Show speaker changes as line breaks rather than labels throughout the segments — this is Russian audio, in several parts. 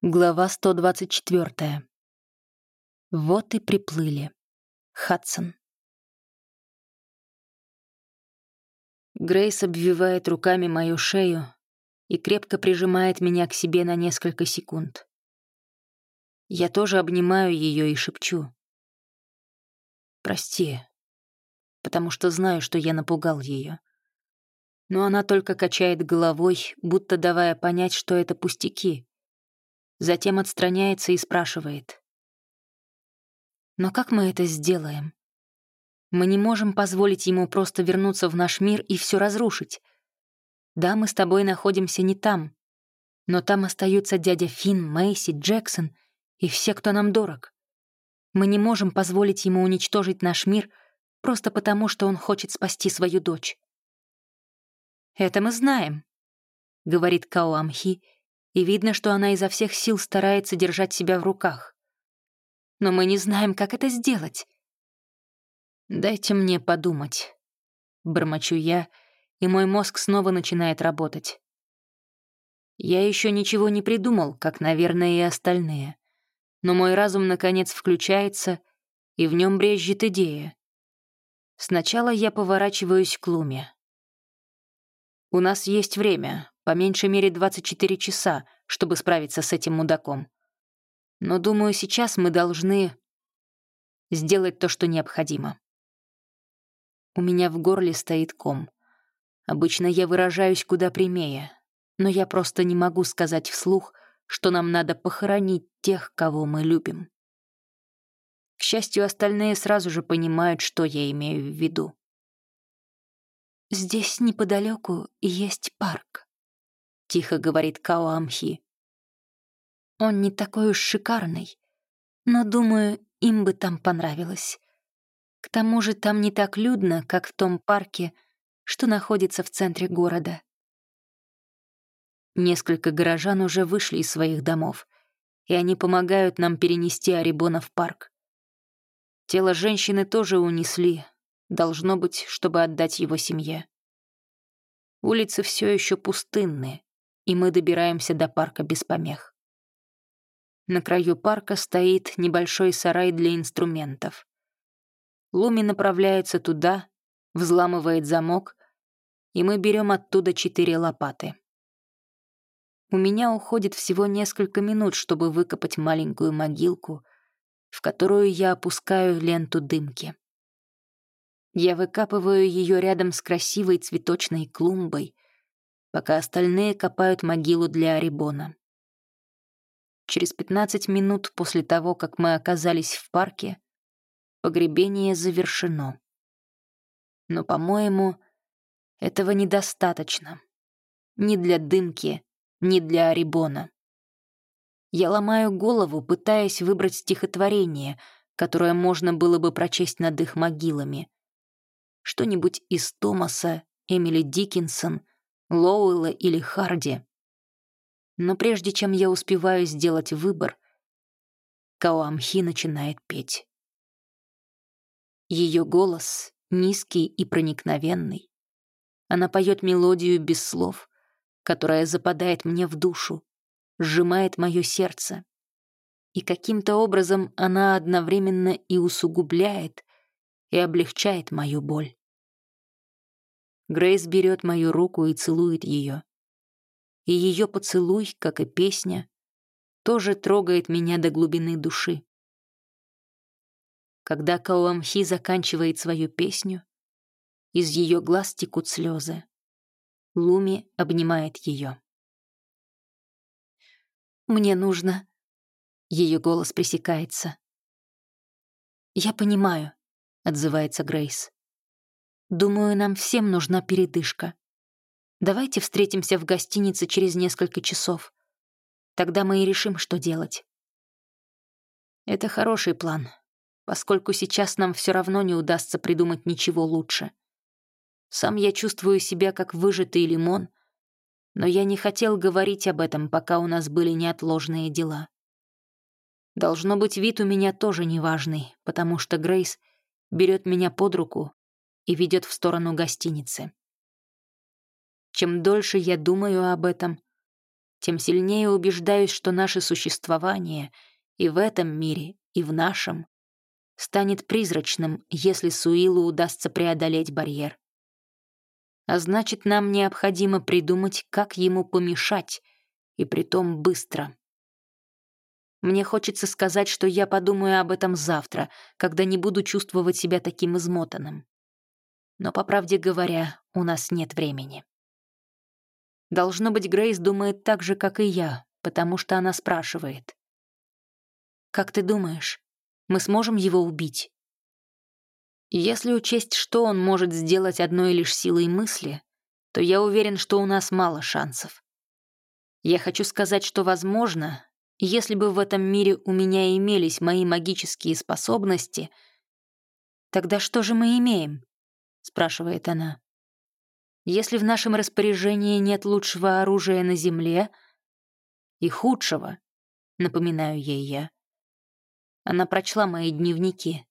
Глава 124. Вот и приплыли. Хадсон. Грейс обвивает руками мою шею и крепко прижимает меня к себе на несколько секунд. Я тоже обнимаю ее и шепчу. «Прости», потому что знаю, что я напугал ее. Но она только качает головой, будто давая понять, что это пустяки — затем отстраняется и спрашивает. «Но как мы это сделаем? Мы не можем позволить ему просто вернуться в наш мир и все разрушить. Да, мы с тобой находимся не там, но там остаются дядя Финн, Мэйси, Джексон и все, кто нам дорог. Мы не можем позволить ему уничтожить наш мир просто потому, что он хочет спасти свою дочь». «Это мы знаем», — говорит Каоамхи, и видно, что она изо всех сил старается держать себя в руках. Но мы не знаем, как это сделать. «Дайте мне подумать», — бормочу я, и мой мозг снова начинает работать. Я еще ничего не придумал, как, наверное, и остальные. Но мой разум, наконец, включается, и в нем брежет идея. Сначала я поворачиваюсь к Луме. «У нас есть время, по меньшей мере 24 часа, чтобы справиться с этим мудаком. Но, думаю, сейчас мы должны сделать то, что необходимо. У меня в горле стоит ком. Обычно я выражаюсь куда прямее, но я просто не могу сказать вслух, что нам надо похоронить тех, кого мы любим. К счастью, остальные сразу же понимают, что я имею в виду. «Здесь неподалеку есть парк», — тихо говорит Каоамхи. «Он не такой уж шикарный, но, думаю, им бы там понравилось. К тому же там не так людно, как в том парке, что находится в центре города». Несколько горожан уже вышли из своих домов, и они помогают нам перенести Арибона в парк. Тело женщины тоже унесли, должно быть, чтобы отдать его семье. Улицы все еще пустынные, и мы добираемся до парка без помех. На краю парка стоит небольшой сарай для инструментов. Луми направляется туда, взламывает замок, и мы берем оттуда четыре лопаты. У меня уходит всего несколько минут, чтобы выкопать маленькую могилку, в которую я опускаю ленту дымки. Я выкапываю ее рядом с красивой цветочной клумбой — пока остальные копают могилу для Арибона. Через 15 минут после того, как мы оказались в парке, погребение завершено. Но, по-моему, этого недостаточно. Ни для дымки, ни для Арибона. Я ломаю голову, пытаясь выбрать стихотворение, которое можно было бы прочесть над их могилами. Что-нибудь из Томаса, Эмили Диккенсон Лоуэлла или Харди. Но прежде чем я успеваю сделать выбор, Каоамхи начинает петь. Ее голос низкий и проникновенный. Она поет мелодию без слов, которая западает мне в душу, сжимает мое сердце. И каким-то образом она одновременно и усугубляет, и облегчает мою боль. Грейс берет мою руку и целует ее. И ее поцелуй, как и песня, тоже трогает меня до глубины души. Когда Кауамхи заканчивает свою песню, из ее глаз текут слезы. Луми обнимает ее. «Мне нужно...» Ее голос пресекается. «Я понимаю», — отзывается Грейс. Думаю, нам всем нужна передышка. Давайте встретимся в гостинице через несколько часов. Тогда мы и решим, что делать. Это хороший план, поскольку сейчас нам все равно не удастся придумать ничего лучше. Сам я чувствую себя как выжатый лимон, но я не хотел говорить об этом, пока у нас были неотложные дела. Должно быть, вид у меня тоже неважный, потому что Грейс берет меня под руку и ведет в сторону гостиницы. Чем дольше я думаю об этом, тем сильнее убеждаюсь, что наше существование и в этом мире, и в нашем станет призрачным, если Суилу удастся преодолеть барьер. А значит, нам необходимо придумать, как ему помешать, и притом быстро. Мне хочется сказать, что я подумаю об этом завтра, когда не буду чувствовать себя таким измотанным. Но, по правде говоря, у нас нет времени. Должно быть, Грейс думает так же, как и я, потому что она спрашивает. «Как ты думаешь, мы сможем его убить?» Если учесть, что он может сделать одной лишь силой мысли, то я уверен, что у нас мало шансов. Я хочу сказать, что, возможно, если бы в этом мире у меня имелись мои магические способности, тогда что же мы имеем? Спрашивает она. Если в нашем распоряжении нет лучшего оружия на земле и худшего, напоминаю ей я. Она прочла мои дневники,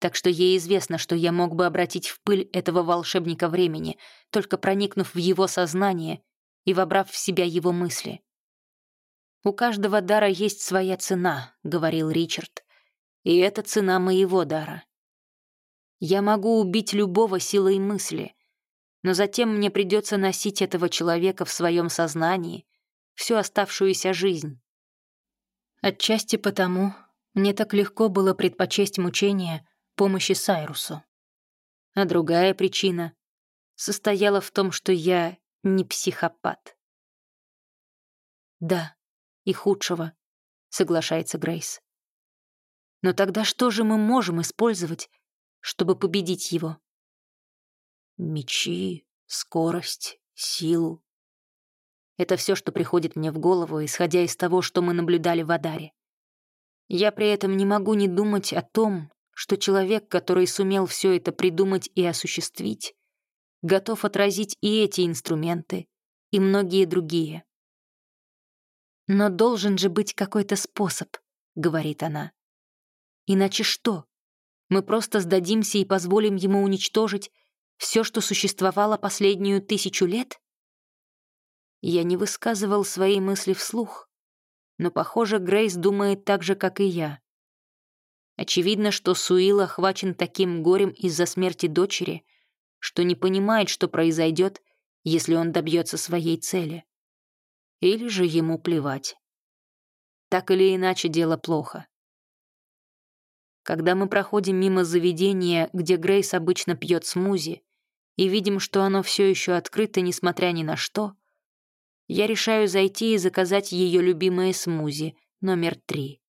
так что ей известно, что я мог бы обратить в пыль этого волшебника времени, только проникнув в его сознание и вобрав в себя его мысли. «У каждого дара есть своя цена», — говорил Ричард. «И это цена моего дара. Я могу убить любого силой мысли, но затем мне придется носить этого человека в своем сознании всю оставшуюся жизнь. Отчасти потому мне так легко было предпочесть мучения помощи Сайрусу. А другая причина состояла в том, что я не психопат. Да, и худшего, соглашается Грейс. Но тогда что же мы можем использовать, чтобы победить его? Мечи, скорость, силу. Это все, что приходит мне в голову, исходя из того, что мы наблюдали в Адаре. Я при этом не могу не думать о том, что человек, который сумел все это придумать и осуществить, готов отразить и эти инструменты, и многие другие. «Но должен же быть какой-то способ», — говорит она. «Иначе что? Мы просто сдадимся и позволим ему уничтожить все, что существовало последнюю тысячу лет?» Я не высказывал свои мысли вслух, но, похоже, Грейс думает так же, как и я. Очевидно, что Суил охвачен таким горем из-за смерти дочери, что не понимает, что произойдет, если он добьется своей цели. Или же ему плевать. Так или иначе, дело плохо. Когда мы проходим мимо заведения, где Грейс обычно пьет смузи, и видим, что оно все еще открыто, несмотря ни на что, я решаю зайти и заказать ее любимое смузи, номер три.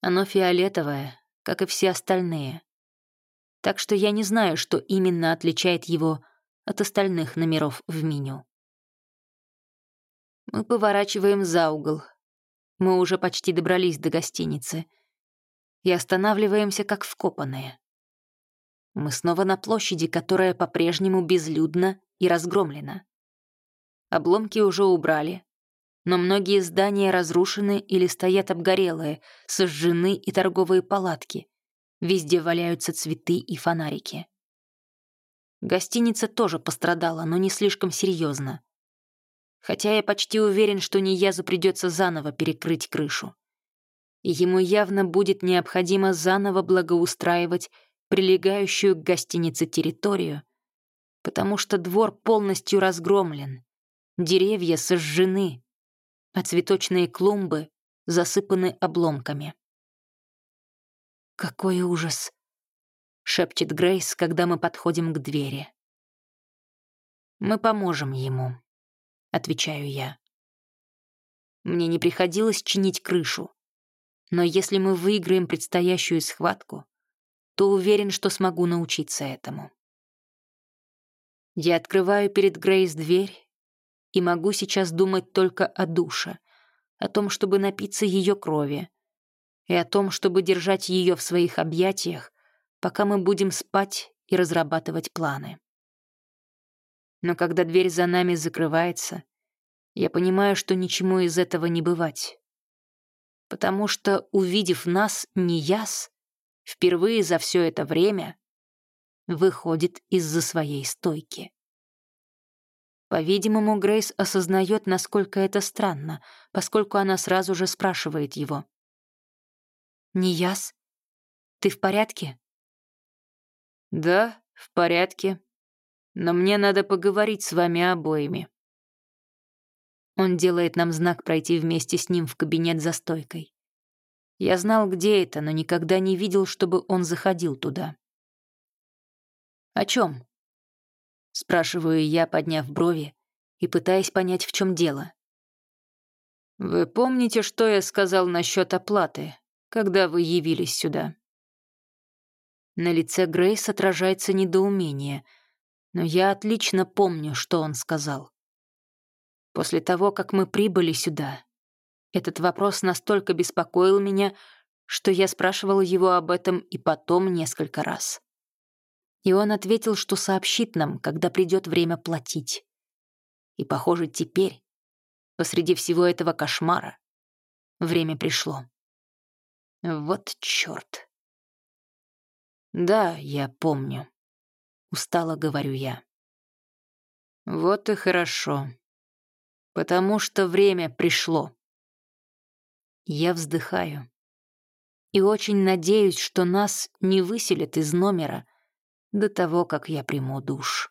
Оно фиолетовое, как и все остальные. Так что я не знаю, что именно отличает его от остальных номеров в меню. Мы поворачиваем за угол. Мы уже почти добрались до гостиницы. И останавливаемся как вкопанные. Мы снова на площади, которая по-прежнему безлюдна и разгромлена. Обломки уже убрали, но многие здания разрушены или стоят обгорелые, сожжены и торговые палатки. Везде валяются цветы и фонарики. Гостиница тоже пострадала, но не слишком серьезно хотя я почти уверен, что Ниязу придется заново перекрыть крышу. И ему явно будет необходимо заново благоустраивать прилегающую к гостинице территорию, потому что двор полностью разгромлен, деревья сожжены, а цветочные клумбы засыпаны обломками. «Какой ужас!» — шепчет Грейс, когда мы подходим к двери. «Мы поможем ему», отвечаю я. Мне не приходилось чинить крышу, но если мы выиграем предстоящую схватку, то уверен, что смогу научиться этому. Я открываю перед Грейс дверь и могу сейчас думать только о душе, о том, чтобы напиться ее крови, и о том, чтобы держать ее в своих объятиях, пока мы будем спать и разрабатывать планы. Но когда дверь за нами закрывается, я понимаю, что ничему из этого не бывать. Потому что, увидев нас, Нияс, впервые за все это время, выходит из-за своей стойки. По-видимому, Грейс осознает, насколько это странно, поскольку она сразу же спрашивает его. «Нияс, ты в порядке?»
«Да, в порядке. Но мне надо поговорить с вами обоими».
Он делает нам знак пройти вместе с ним в кабинет за стойкой. Я знал, где это, но никогда не видел, чтобы он заходил туда. «О чем? спрашиваю я, подняв брови и пытаясь понять, в чем дело.
«Вы помните, что я сказал насчет оплаты, когда вы явились сюда?»
На лице Грейс отражается недоумение, но я отлично помню, что он сказал. После того, как мы прибыли сюда, этот вопрос настолько беспокоил меня, что я спрашивала его об этом и потом несколько раз. И он ответил, что сообщит нам, когда придет время платить. И, похоже, теперь, посреди всего этого кошмара, время пришло. Вот чёрт. Да, я помню. Устало говорю я.
Вот и хорошо потому что время пришло.
Я вздыхаю и очень надеюсь, что нас не выселят из номера до того, как я приму душ.